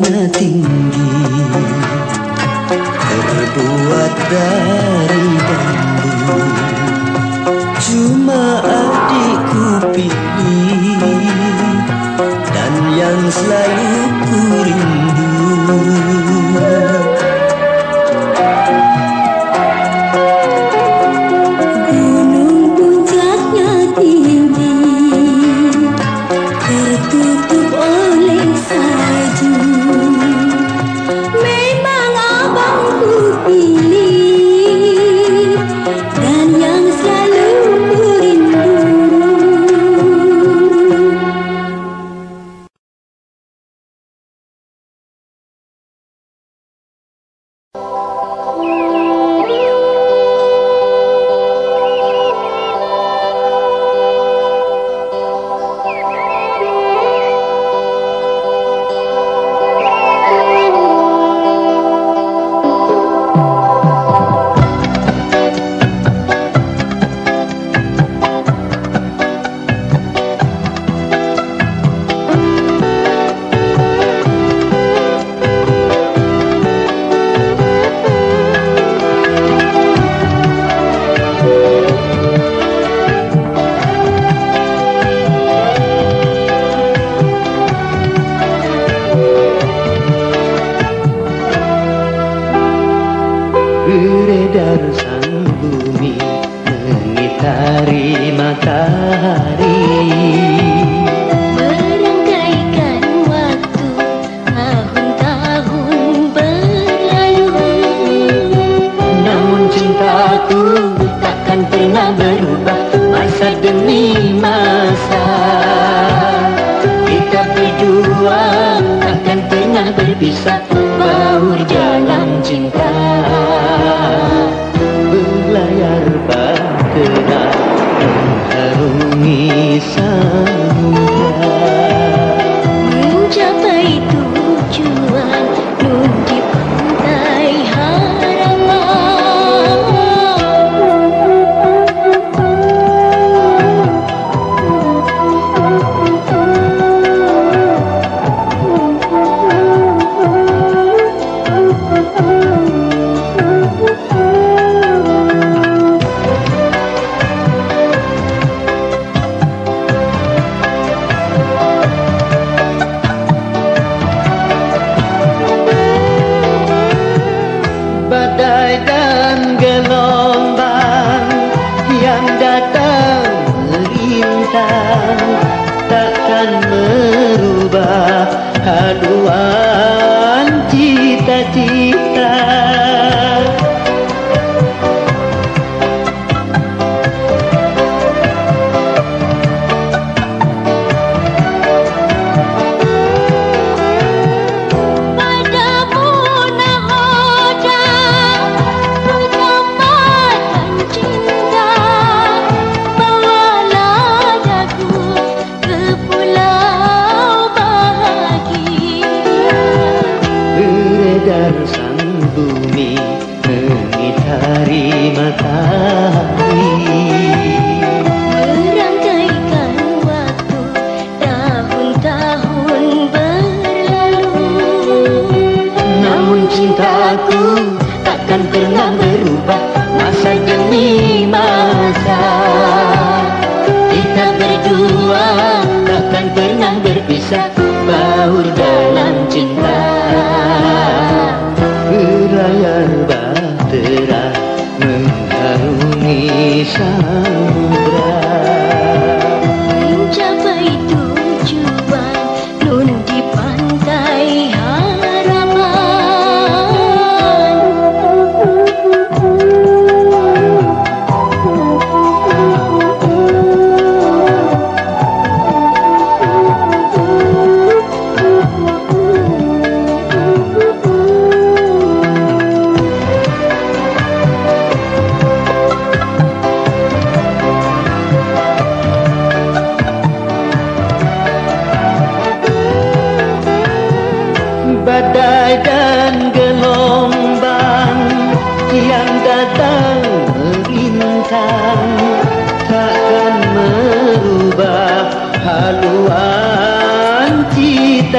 makna tinggi Terbuat dari bambu. Cuma adikku pilih Dan yang selalu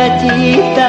cita-cita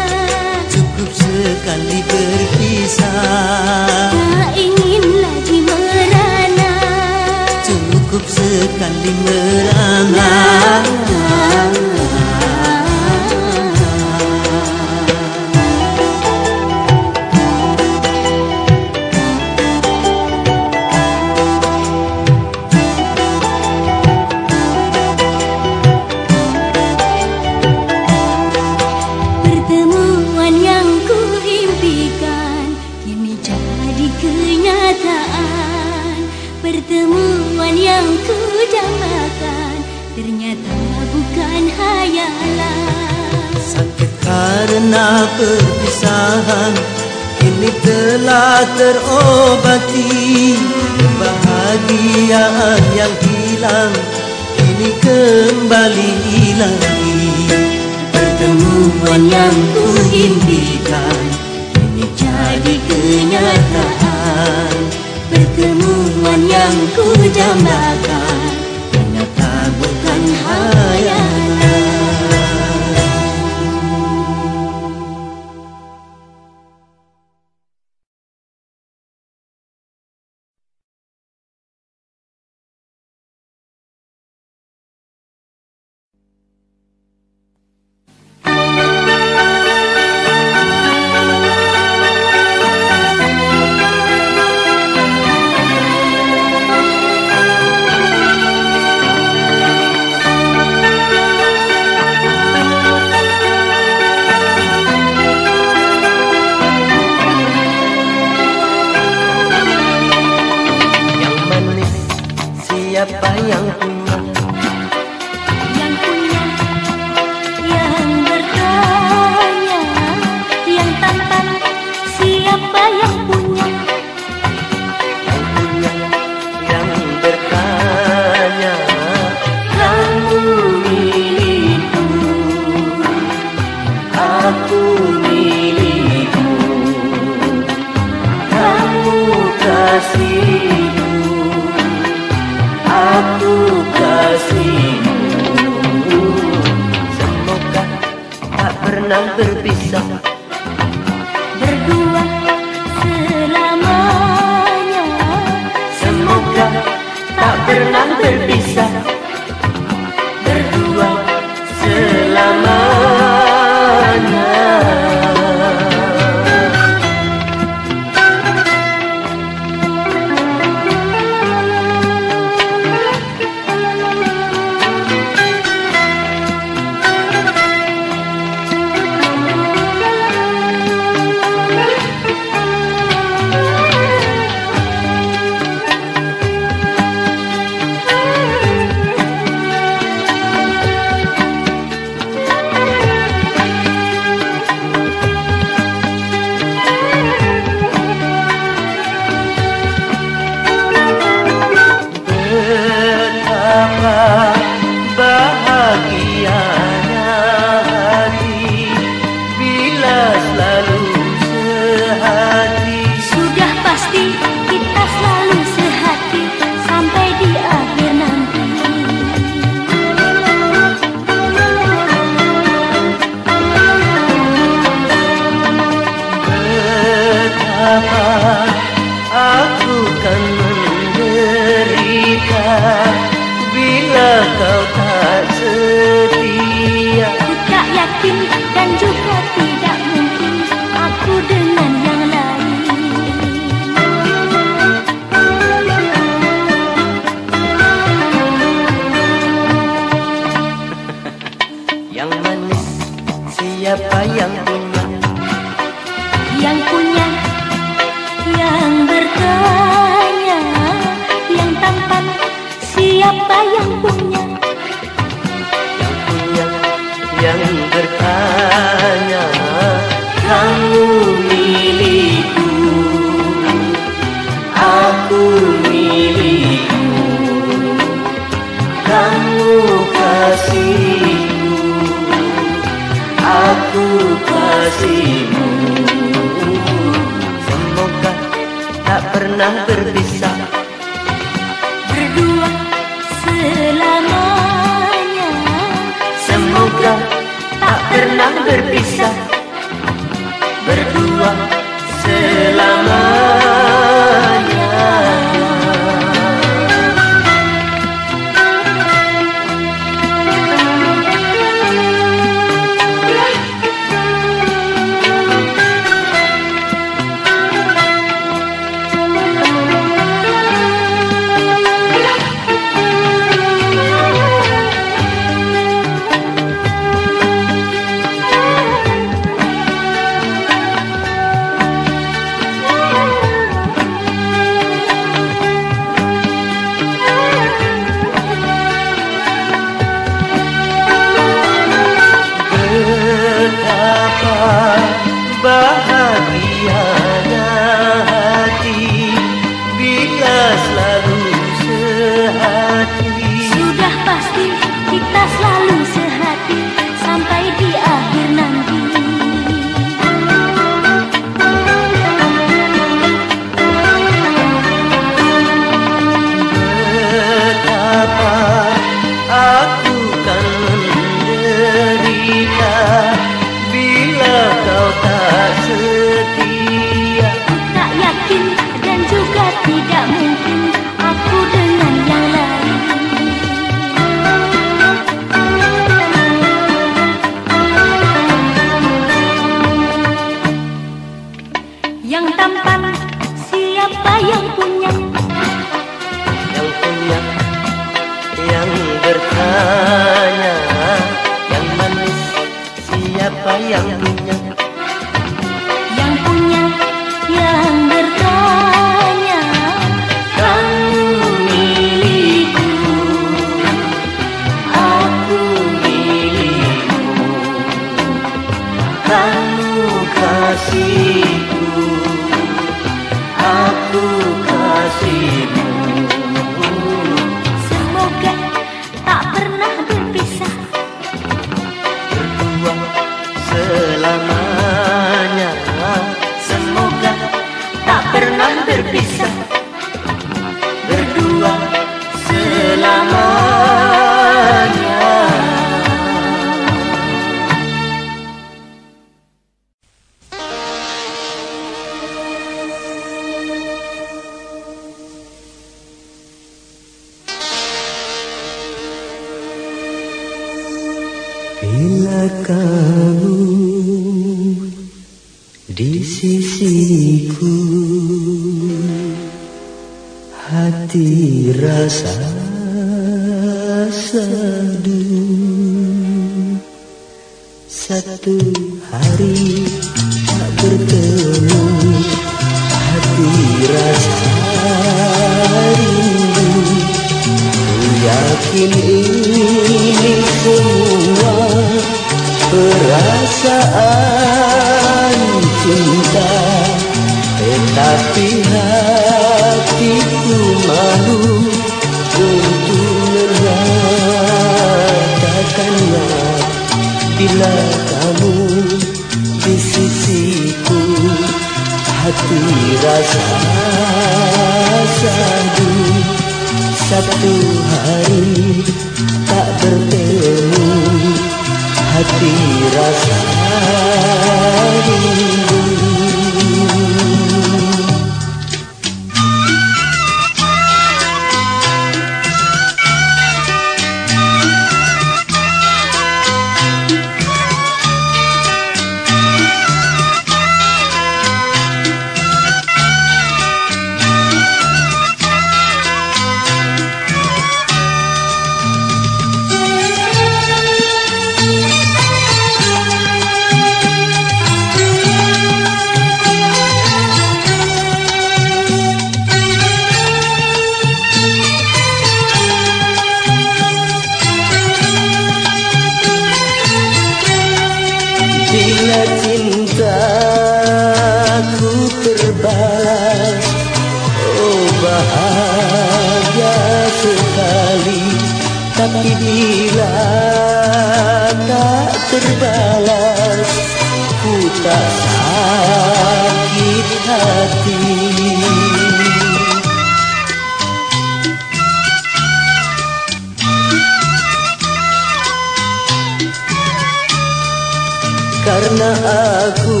aku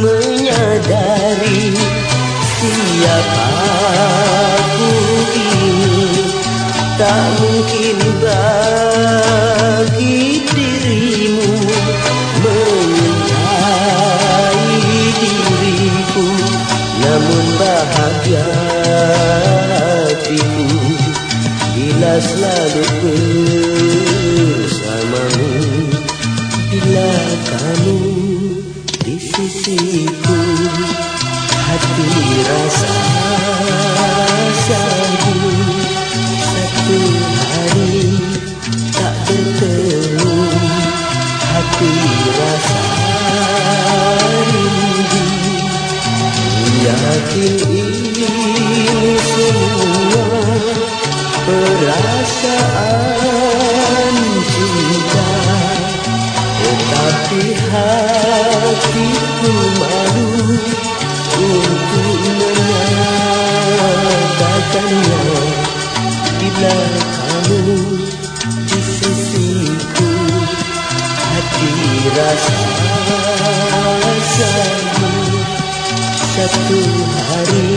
menyadari siapa aku ini. Tak mungkin bagi dirimu menyayangi diriku namun bahagia hatiku bila selalu berlaku rasa sendu satu hari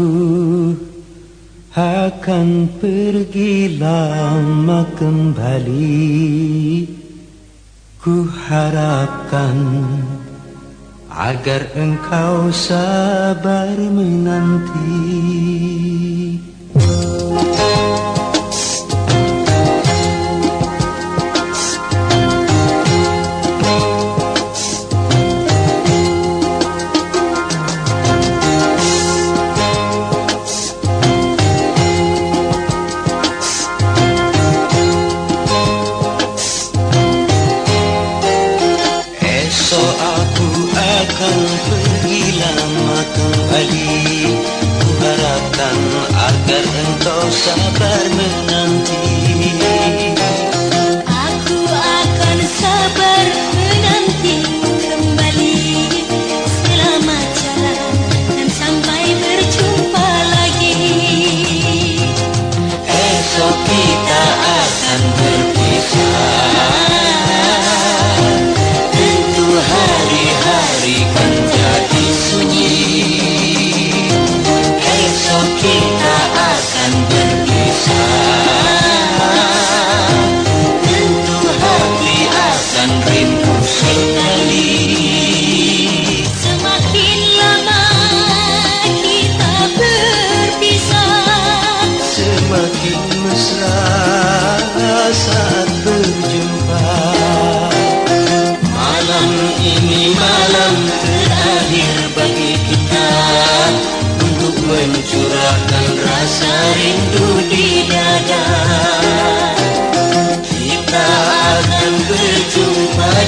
Aku akan pergi lama kembali Ku harapkan agar engkau sabar menanti.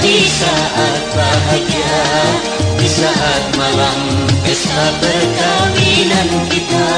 di saat bahagia Di saat malam pesta perkahwinan kita.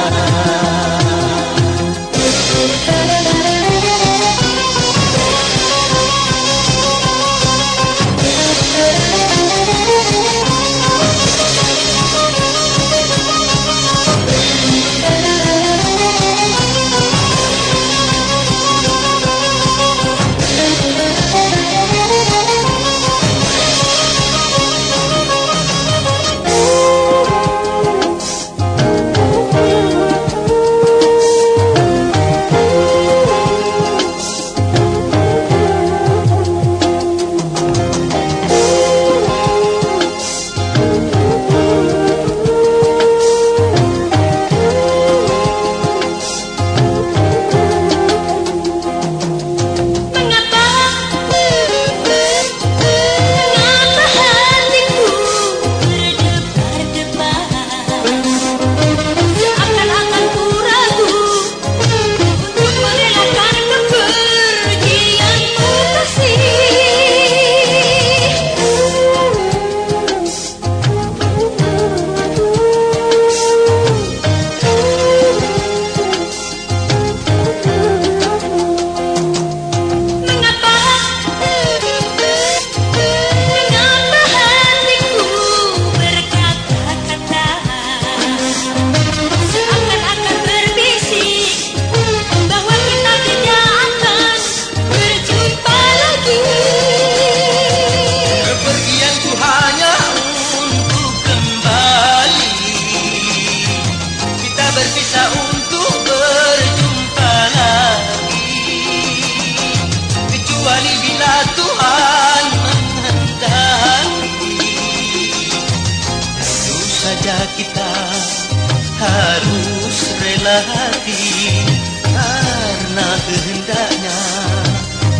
Kehendaknya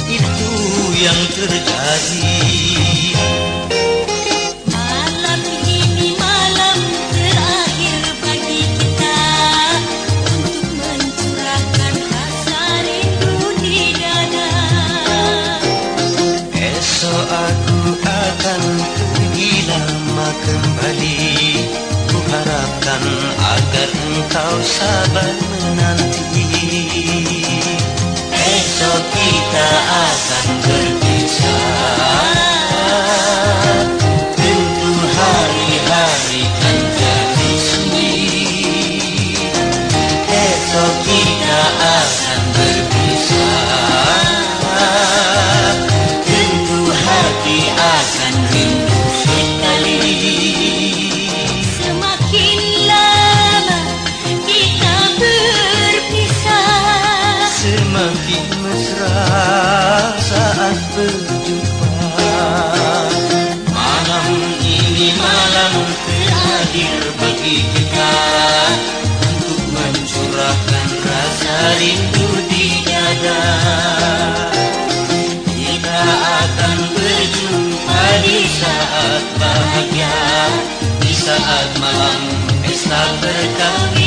Itu yang terjadi. Malam ini malam terakhir bagi kita Untuk mencurahkan rasa rindu di dada. Esok aku akan pergi lama kembali. Ku harapkan agar engkau sabar menanti Esok kita akan berpisah rindu di dada Kita akan berjumpa di saat bahagia. Di saat malam pesta perkawinan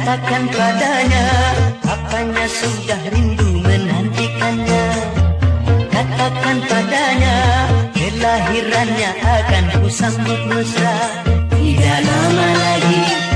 katakan padanya apanya sudah rindu menantikannya? Katakan padanya kelahirannya akan ku sambut mesra. Tidak lama lagi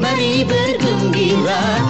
Mari bergembira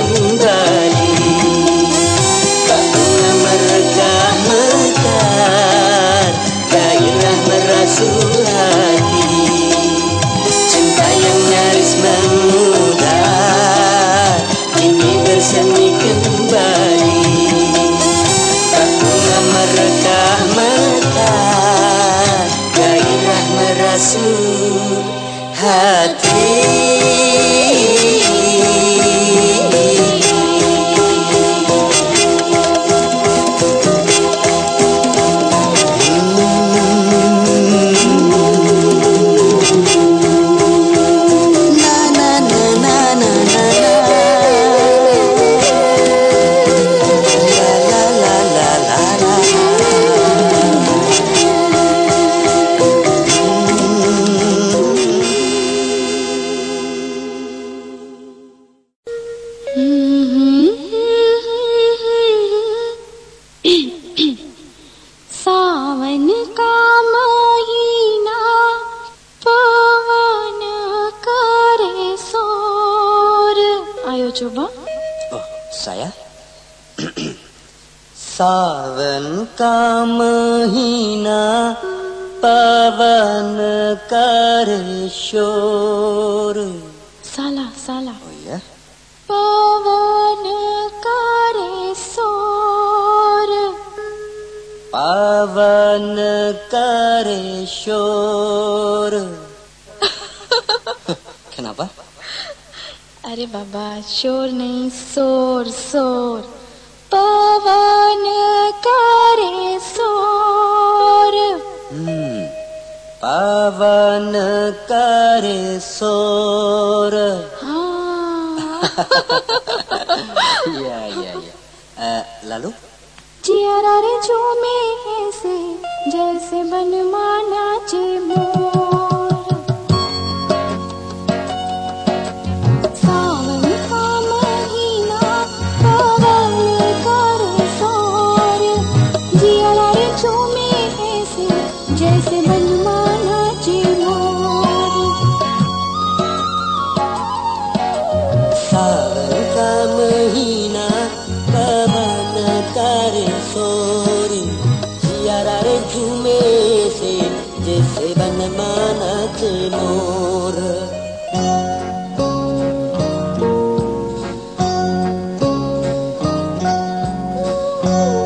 Oh.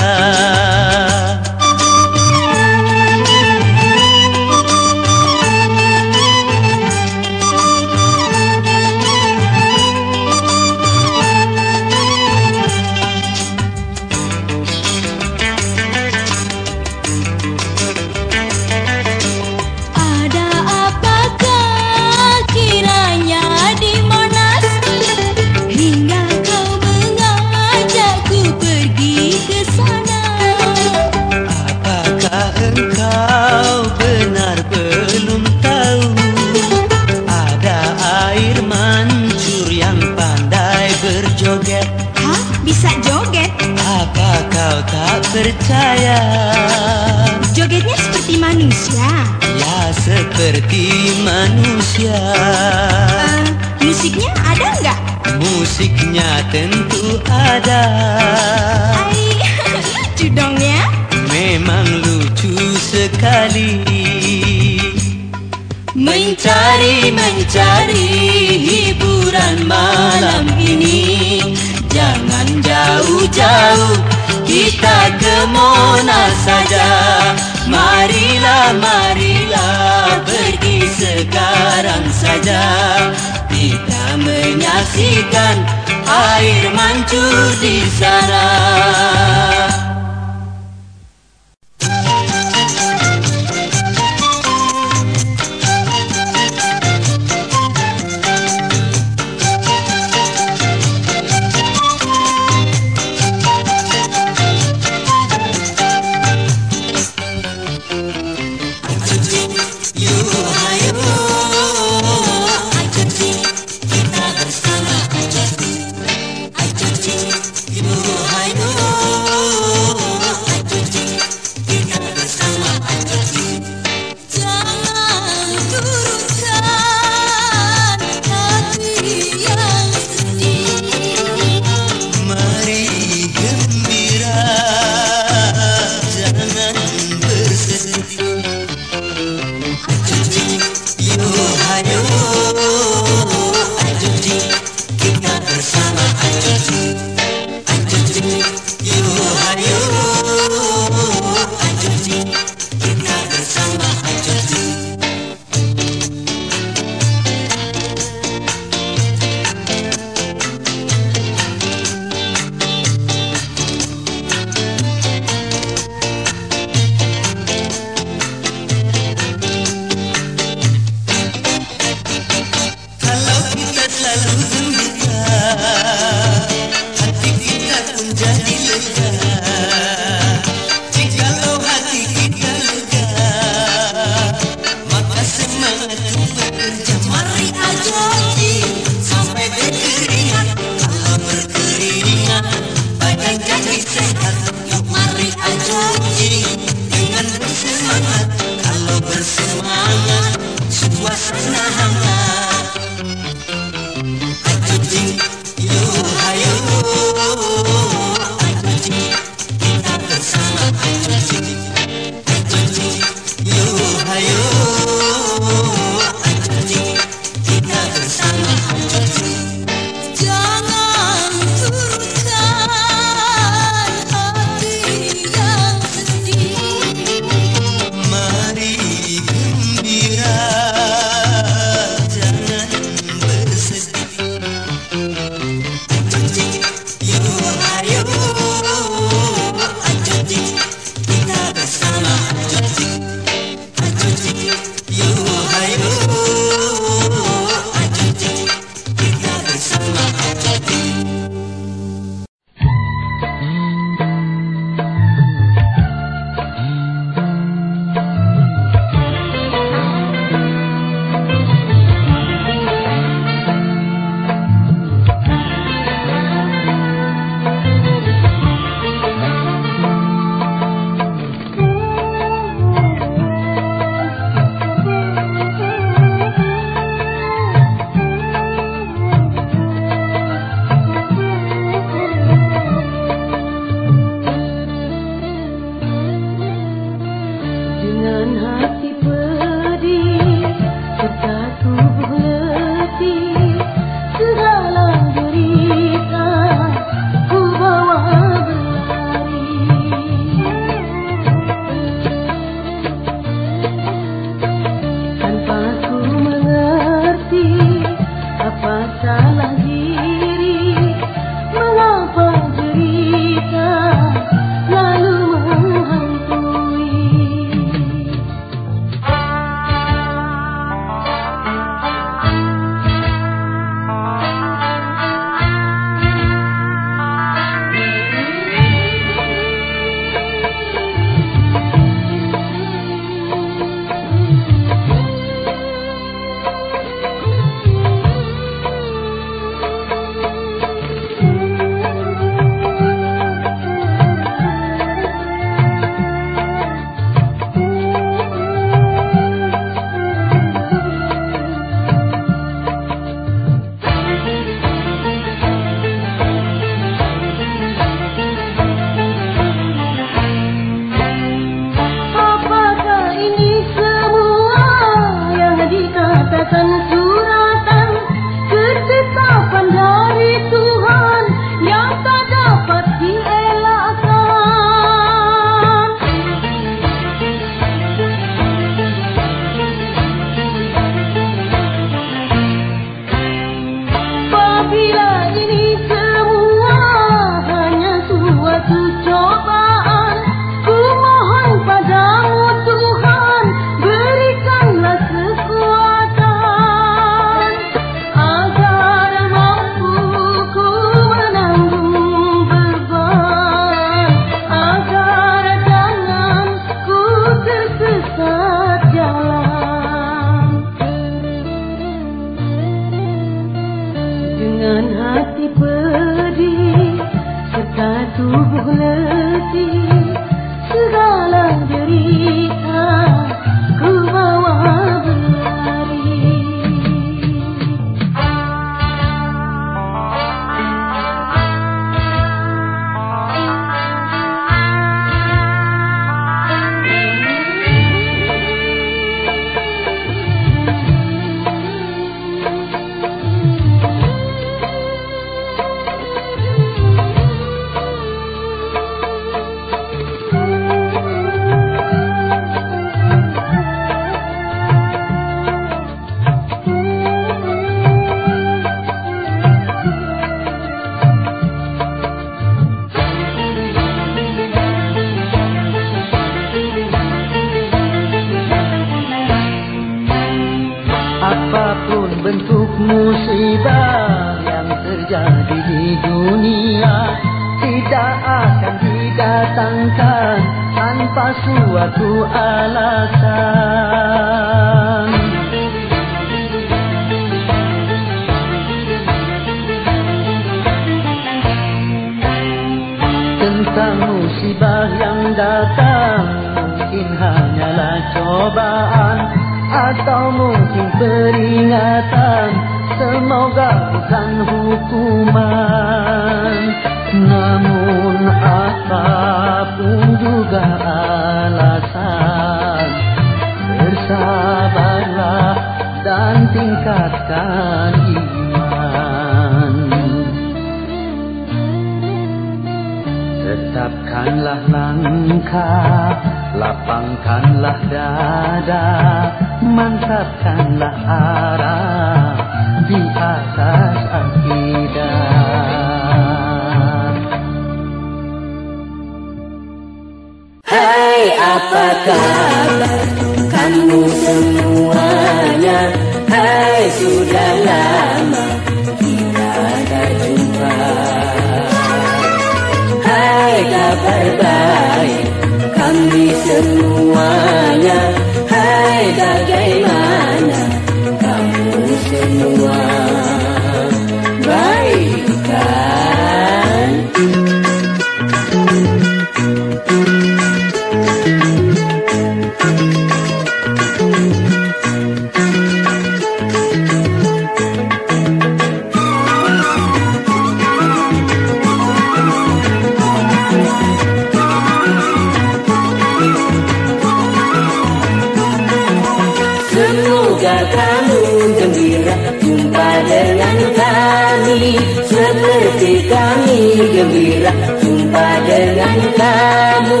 Gembira jumpa dengan kamu.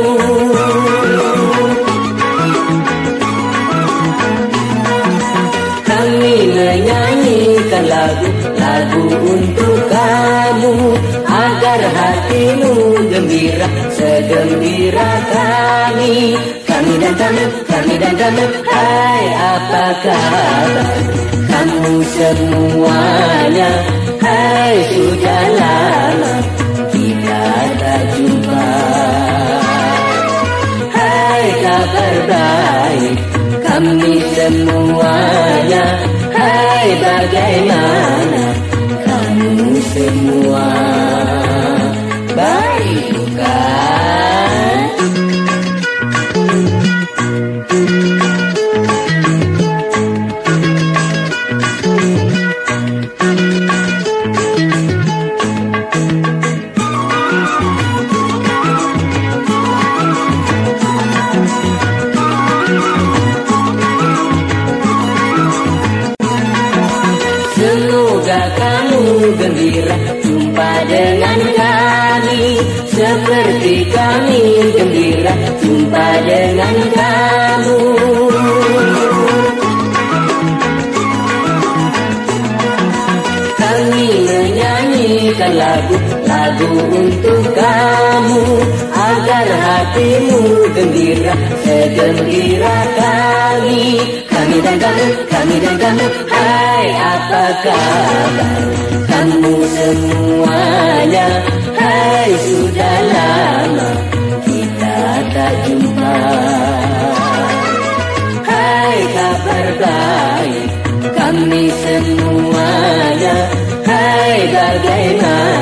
Kami menyanyikan lagu-lagu untuk kamu. Agar hatimu gembira segembira kami. Kami dan kamu, kami dan kamu Hai apa kabar? Kamu semuanya Hai sudah lama Hai kabar baik kami semuanya. Hai bagaimana? Kamu semua jumpa dengan kamu. Kami menyanyikan lagu-lagu untuk kamu. Agar hatimu gembira segembira kami. Kami dan kamu, kami dan kamu Hai apa kabar? Kamu semuanya Hai sudah lama jumpa Hai kabar baik kami semuanya Hai bagaimana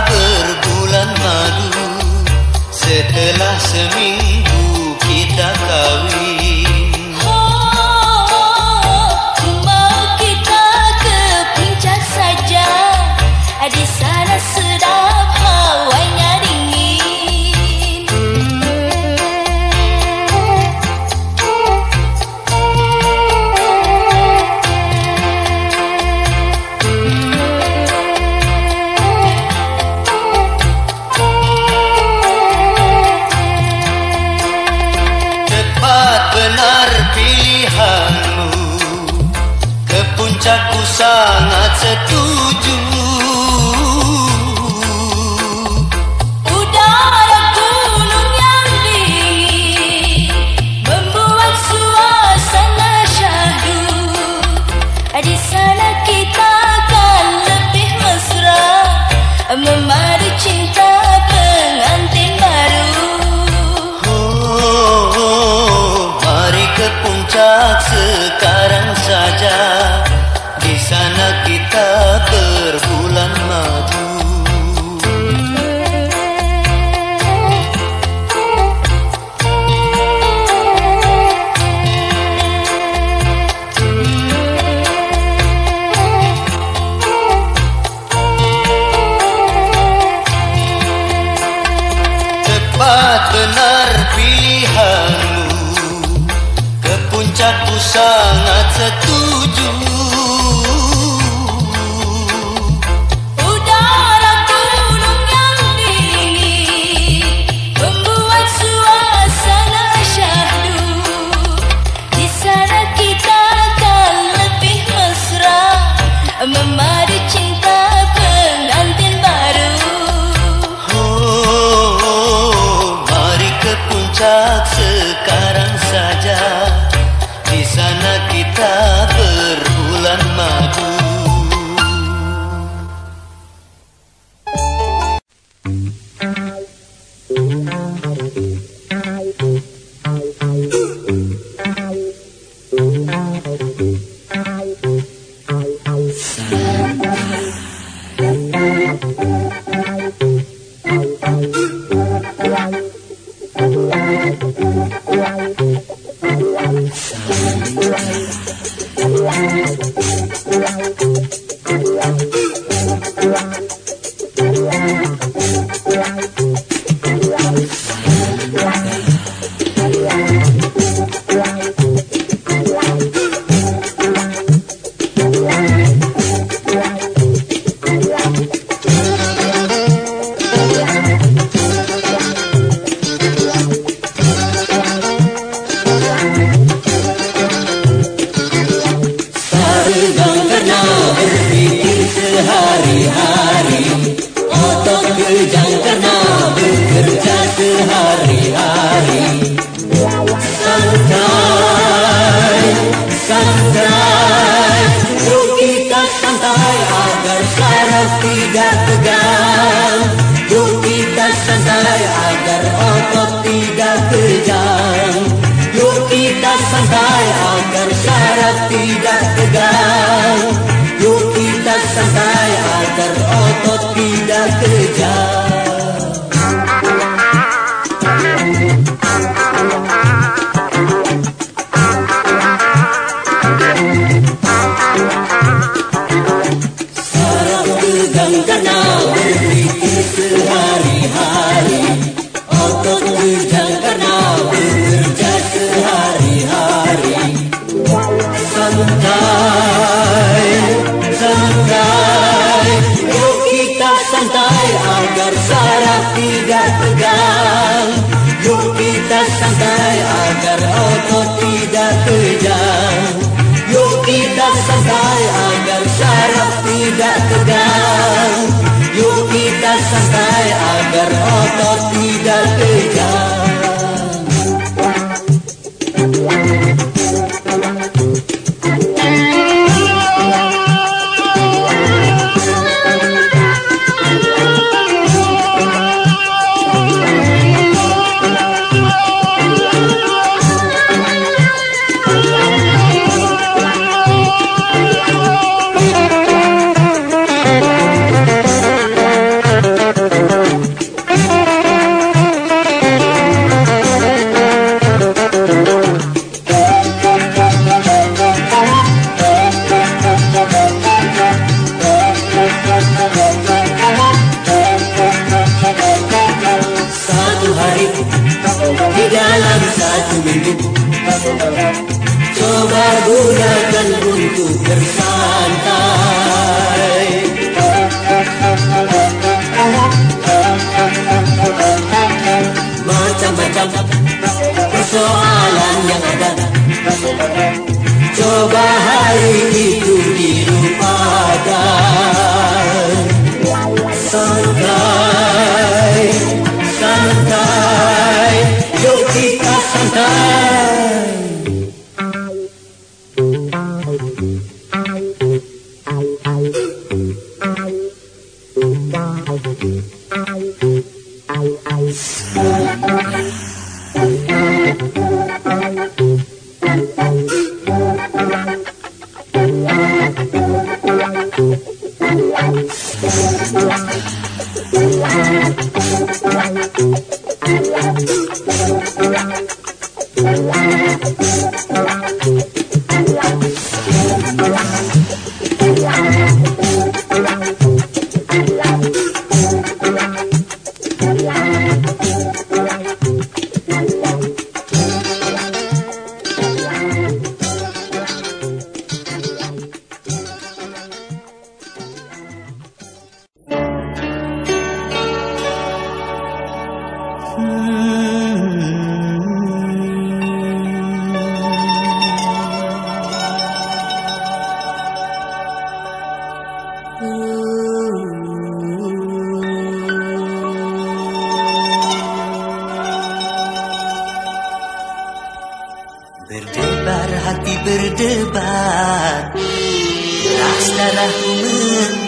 Deras darahku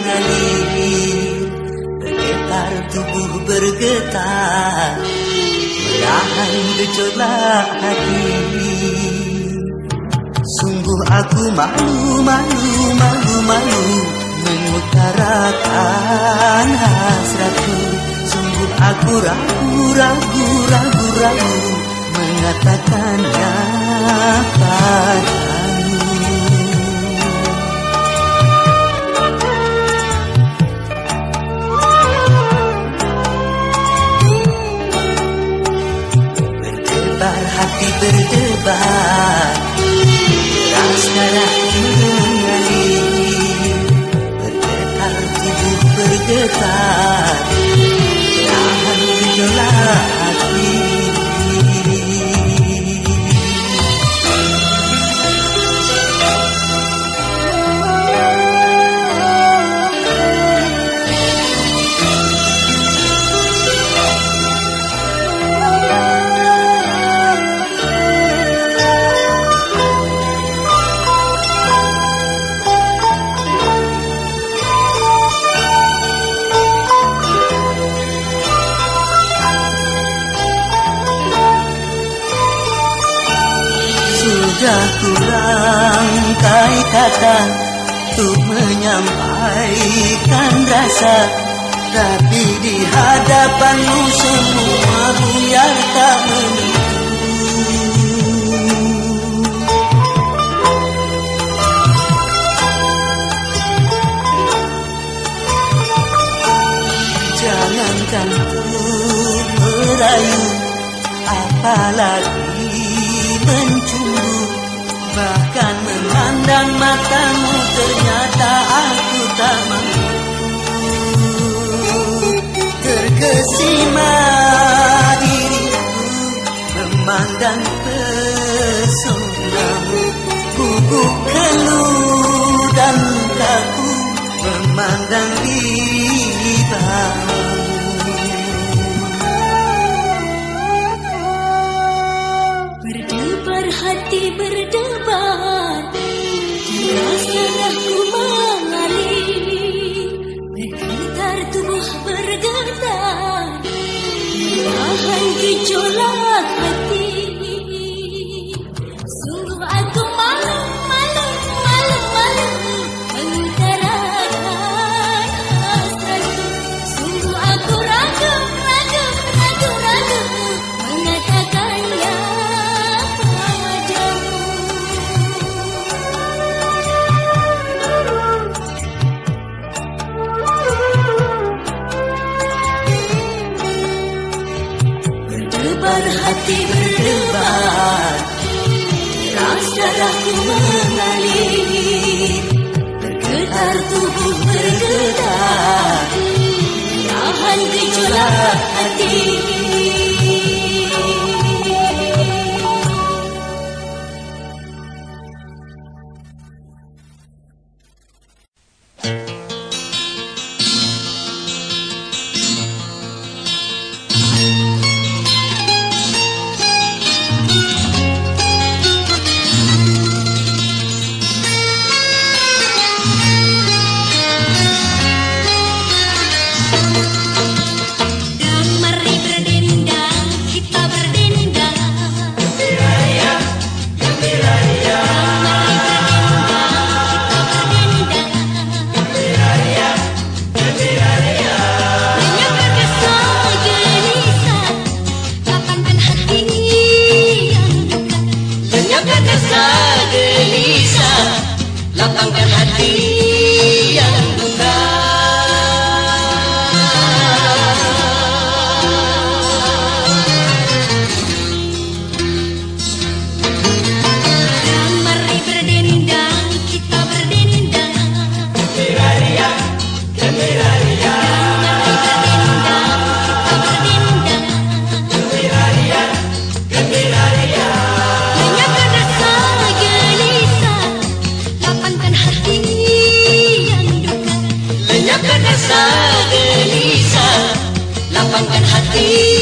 mengalir Bergetar tubuh bergetar. Menahan gejolak hati. Sungguh aku malu, malu, malu, malu Mengutarakan hasratku. Sungguh aku ragu, ragu, ragu, ragu Mengatakannya padamu Hati berdebar. Deras darah mengalir Bergetar tubuh bergetar. Tahan gejolak Sudah kurangkai kata Untuk menyampaikan rasa Tapi di hadapanmu semua Biar tak Jangankan untuk merayu Apalagi mencumbu Terkesima diriku Memandang pesonamu Gugup keluh dan kaku Memandang ribamu Berdebar hati berdebar Deras darahku mengalir bergetar. Tahan gejolak hati hati berdebar Deras darahku mengalir. Bergetar tubuh bergetar Tahan gejolak hati see.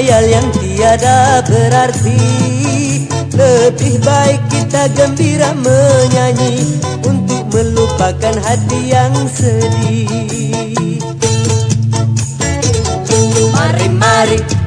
khayal yang tiada berarti. Lebih baik kita gembira menyanyi Untuk melupakan hati yang sedih. Mari-mari